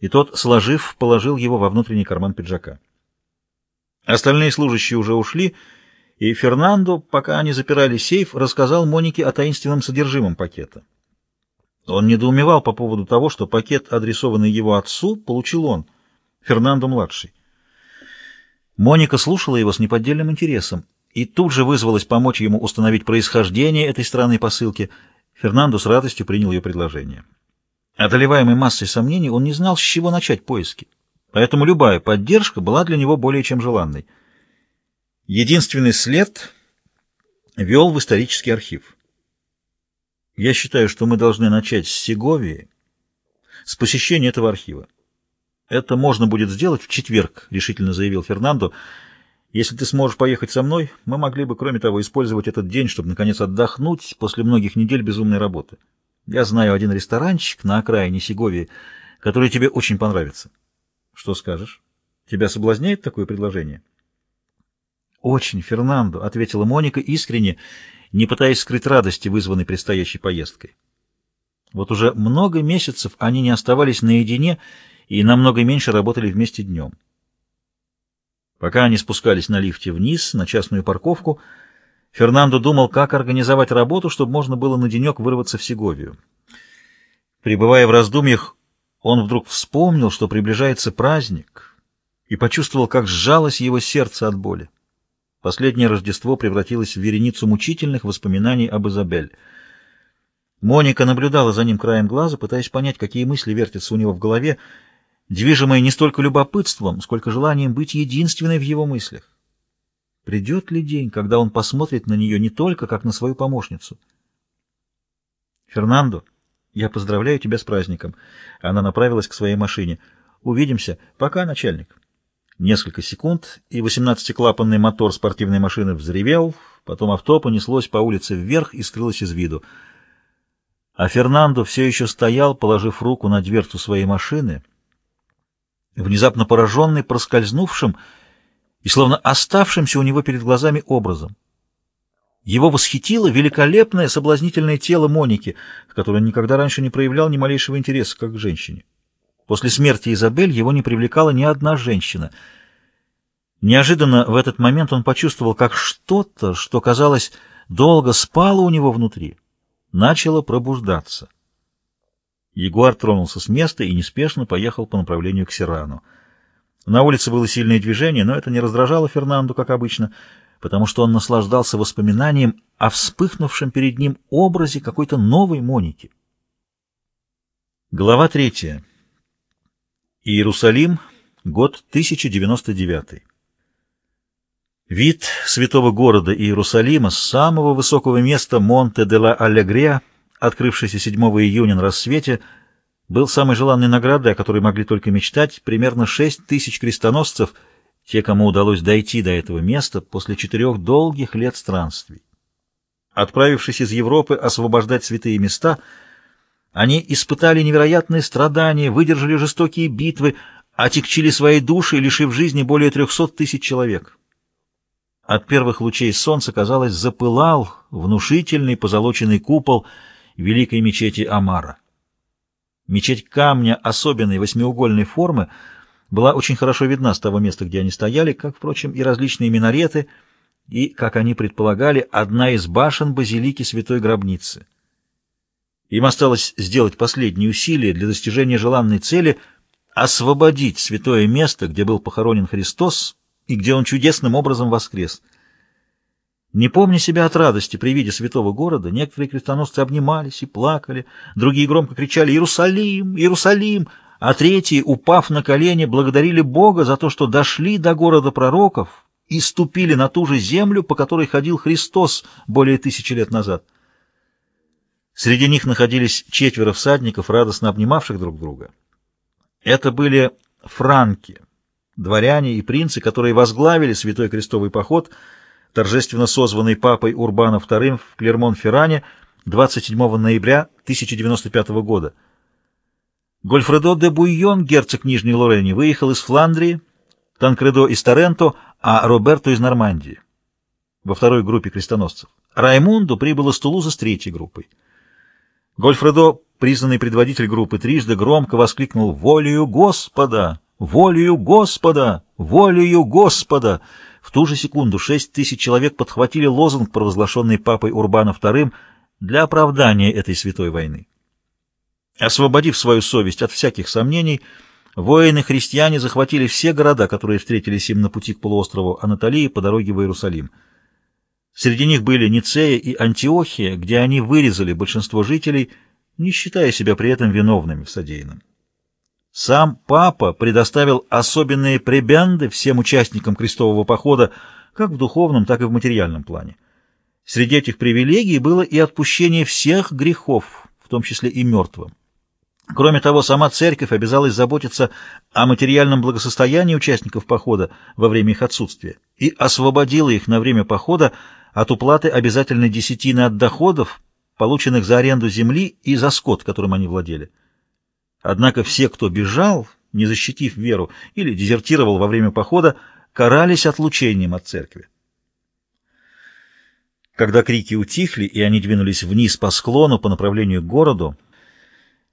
и тот, сложив, положил его во внутренний карман пиджака. Остальные служащие уже ушли, и Фернандо, пока они запирали сейф, рассказал Монике о таинственном содержимом пакета. Он недоумевал по поводу того, что пакет, адресованный его отцу, получил он, Фернандо-младший. Моника слушала его с неподдельным интересом и тут же вызвалась помочь ему установить происхождение этой странной посылки. Фернандо с радостью принял ее предложение. Одолеваемый массой сомнений, он не знал, с чего начать поиски, поэтому любая поддержка была для него более чем желанной. Единственный след вел в исторический архив. Я считаю, что мы должны начать с Сеговии, с посещения этого архива. Это можно будет сделать в четверг, решительно заявил Фернандо. Если ты сможешь поехать со мной, мы могли бы, кроме того, использовать этот день, чтобы, наконец, отдохнуть после многих недель безумной работы. Я знаю один ресторанчик на окраине Сеговии, который тебе очень понравится. Что скажешь? Тебя соблазняет такое предложение? Очень, Фернандо, — ответила Моника искренне, не пытаясь скрыть радости, вызванной предстоящей поездкой. Вот уже много месяцев они не оставались наедине и намного меньше работали вместе днем. Пока они спускались на лифте вниз, на частную парковку, Фернандо думал, как организовать работу, чтобы можно было на денек вырваться в Сеговию. Пребывая в раздумьях, он вдруг вспомнил, что приближается праздник, и почувствовал, как сжалось его сердце от боли. Последнее Рождество превратилось в вереницу мучительных воспоминаний об Изабель. Моника наблюдала за ним краем глаза, пытаясь понять, какие мысли вертятся у него в голове, движимая не столько любопытством, сколько желанием быть единственной в его мыслях. Придет ли день, когда он посмотрит на нее не только как на свою помощницу? «Фернандо, я поздравляю тебя с праздником». Она направилась к своей машине. «Увидимся. Пока, начальник». Несколько секунд, и восемнадцатиклапанный мотор спортивной машины взревел, потом авто понеслось по улице вверх и скрылось из виду. А Фернандо все еще стоял, положив руку на дверцу своей машины — внезапно пораженный проскользнувшим и словно оставшимся у него перед глазами образом. Его восхитило великолепное соблазнительное тело Моники, к которой он никогда раньше не проявлял ни малейшего интереса, как к женщине. После смерти Изабель его не привлекала ни одна женщина. Неожиданно в этот момент он почувствовал, как что-то, что, казалось, долго спало у него внутри, начало пробуждаться. Ягуар тронулся с места и неспешно поехал по направлению к Сирану. На улице было сильное движение, но это не раздражало Фернанду, как обычно, потому что он наслаждался воспоминанием о вспыхнувшем перед ним образе какой-то новой Моники. Глава третья. Иерусалим, год 1099. Вид святого города Иерусалима с самого высокого места Монте-де-ла-Алегрия открывшийся 7 июня на рассвете, был самой желанной наградой, о которой могли только мечтать, примерно 6 тысяч крестоносцев, те, кому удалось дойти до этого места после четырех долгих лет странствий. Отправившись из Европы освобождать святые места, они испытали невероятные страдания, выдержали жестокие битвы, отягчили свои души, лишив жизни более трехсот тысяч человек. От первых лучей солнца, казалось, запылал внушительный позолоченный купол — великой мечети Амара. Мечеть камня особенной восьмиугольной формы была очень хорошо видна с того места, где они стояли, как, впрочем, и различные минареты, и, как они предполагали, одна из башен базилики Святой Гробницы. Им осталось сделать последние усилия для достижения желанной цели — освободить святое место, где был похоронен Христос и где он чудесным образом воскрес — не помня себя от радости при виде святого города, некоторые крестоносцы обнимались и плакали, другие громко кричали «Иерусалим! Иерусалим!», а третьи, упав на колени, благодарили Бога за то, что дошли до города пророков и ступили на ту же землю, по которой ходил Христос более тысячи лет назад. Среди них находились четверо всадников, радостно обнимавших друг друга. Это были франки, дворяне и принцы, которые возглавили святой крестовый поход – торжественно созванный папой Урбаном II в Клермон-Ферране 27 ноября 1095 года. Гольфредо де Буйон, герцог Нижней Лорени, выехал из Фландрии, Танкредо из Торренто, а Роберто из Нормандии. Во второй группе крестоносцев. Раймунду прибыл из Тулуза с третьей группой. Гольфредо признанный предводитель группы, трижды громко воскликнул «Волею Господа! Волею Господа! Волею Господа!» В ту же секунду шесть тысяч человек подхватили лозунг, провозглашенный папой Урбаном II, для оправдания этой святой войны. Освободив свою совесть от всяких сомнений, воины-христиане захватили все города, которые встретились им на пути к полуострову Анатолии по дороге в Иерусалим. Среди них были Ницея и Антиохия, где они вырезали большинство жителей, не считая себя при этом виновными в содеянном. Сам папа предоставил особенные пребянды всем участникам крестового похода, как в духовном, так и в материальном плане. Среди этих привилегий было и отпущение всех грехов, в том числе и мертвым. Кроме того, сама церковь обязалась заботиться о материальном благосостоянии участников похода во время их отсутствия и освободила их на время похода от уплаты обязательной десятины от доходов, полученных за аренду земли и за скот, которым они владели. Однако все, кто бежал, не защитив веру, или дезертировал во время похода, карались отлучением от церкви. Когда крики утихли, и они двинулись вниз по склону по направлению к городу,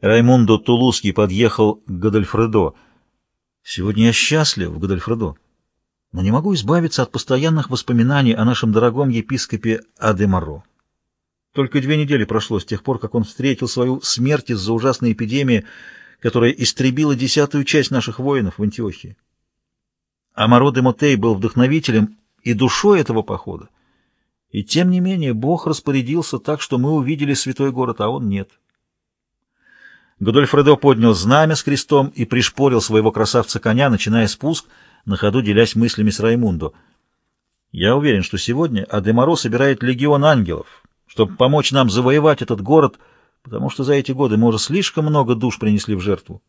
Раймундо Тулузский подъехал к Годольфредо. «Сегодня я счастлив, Годольфредо, но не могу избавиться от постоянных воспоминаний о нашем дорогом епископе Адемаро. Только две недели прошло с тех пор, как он встретил свою смерть из-за ужасной эпидемии, которая истребила десятую часть наших воинов в Антиохии. Амаро де Мотей был вдохновителем и душой этого похода. И тем не менее Бог распорядился так, что мы увидели святой город, а он нет. Годольфредо поднял знамя с крестом и пришпорил своего красавца-коня, начиная спуск, на ходу делясь мыслями с Раймундо. «Я уверен, что сегодня Адемаро собирает легион ангелов, чтобы помочь нам завоевать этот город, потому что за эти годы мы уже слишком много душ принесли в жертву.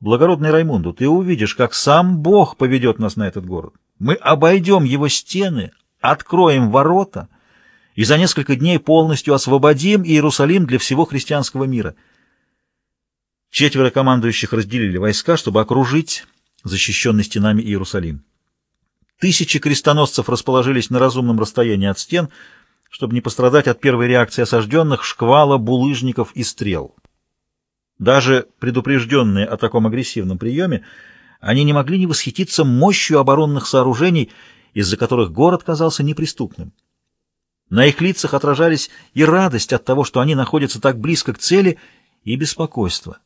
Благородный Раймунду, ты увидишь, как сам Бог поведет нас на этот город. Мы обойдем его стены, откроем ворота и за несколько дней полностью освободим Иерусалим для всего христианского мира». Четверо командующих разделили войска, чтобы окружить защищенный стенами Иерусалим. Тысячи крестоносцев расположились на разумном расстоянии от стен, чтобы не пострадать от первой реакции осажденных, шквала, булыжников и стрел. Даже предупрежденные о таком агрессивном приеме, они не могли не восхититься мощью оборонных сооружений, из-за которых город казался неприступным. На их лицах отражались и радость от того, что они находятся так близко к цели, и беспокойство.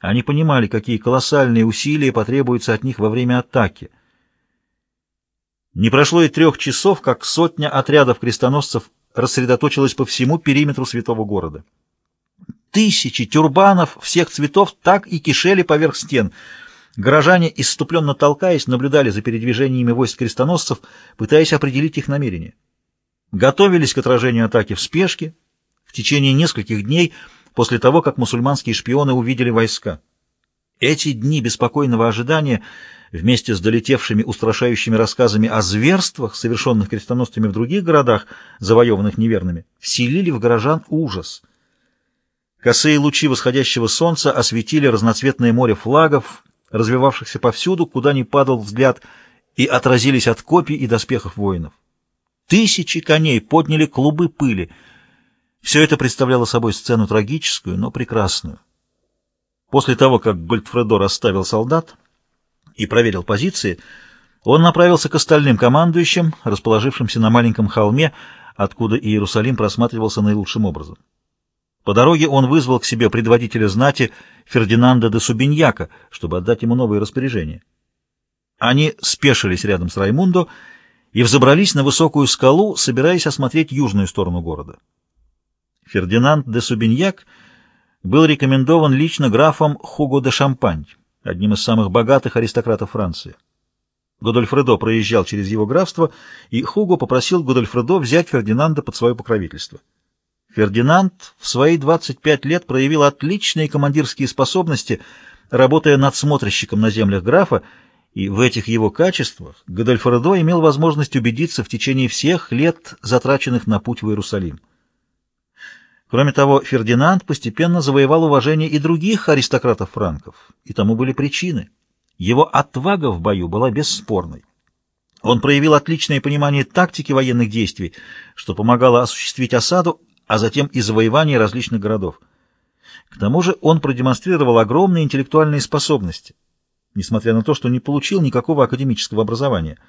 Они понимали, какие колоссальные усилия потребуются от них во время атаки. Не прошло и трех часов, как сотня отрядов крестоносцев рассредоточилась по всему периметру святого города. Тысячи тюрбанов всех цветов так и кишели поверх стен. Горожане, исступленно толкаясь, наблюдали за передвижениями войск крестоносцев, пытаясь определить их намерения. Готовились к отражению атаки в спешке. В течение нескольких дней – после того, как мусульманские шпионы увидели войска. Эти дни беспокойного ожидания вместе с долетевшими устрашающими рассказами о зверствах, совершенных крестоносцами в других городах, завоеванных неверными, вселили в горожан ужас. Косые лучи восходящего солнца осветили разноцветное море флагов, развивавшихся повсюду, куда ни падал взгляд, и отразились от копий и доспехов воинов. Тысячи коней подняли клубы пыли — все это представляло собой сцену трагическую, но прекрасную. После того, как Гольдфредо расставил солдат и проверил позиции, он направился к остальным командующим, расположившимся на маленьком холме, откуда Иерусалим просматривался наилучшим образом. По дороге он вызвал к себе предводителя знати Фердинанда де Субиньяка, чтобы отдать ему новые распоряжения. Они спешились рядом с Раймундо и взобрались на высокую скалу, собираясь осмотреть южную сторону города. Фердинанд де Субиньяк был рекомендован лично графом Хуго де Шампань, одним из самых богатых аристократов Франции. Годольфредо проезжал через его графство, и Хуго попросил Годольфредо взять Фердинанда под свое покровительство. Фердинанд в свои 25 лет проявил отличные командирские способности, работая надсмотрщиком на землях графа, и в этих его качествах Годольфредо имел возможность убедиться в течение всех лет, затраченных на путь в Иерусалим. Кроме того, Фердинанд постепенно завоевал уважение и других аристократов франков, и тому были причины. Его отвага в бою была бесспорной. Он проявил отличное понимание тактики военных действий, что помогало осуществить осаду, а затем и завоевание различных городов. К тому же он продемонстрировал огромные интеллектуальные способности, несмотря на то, что не получил никакого академического образования –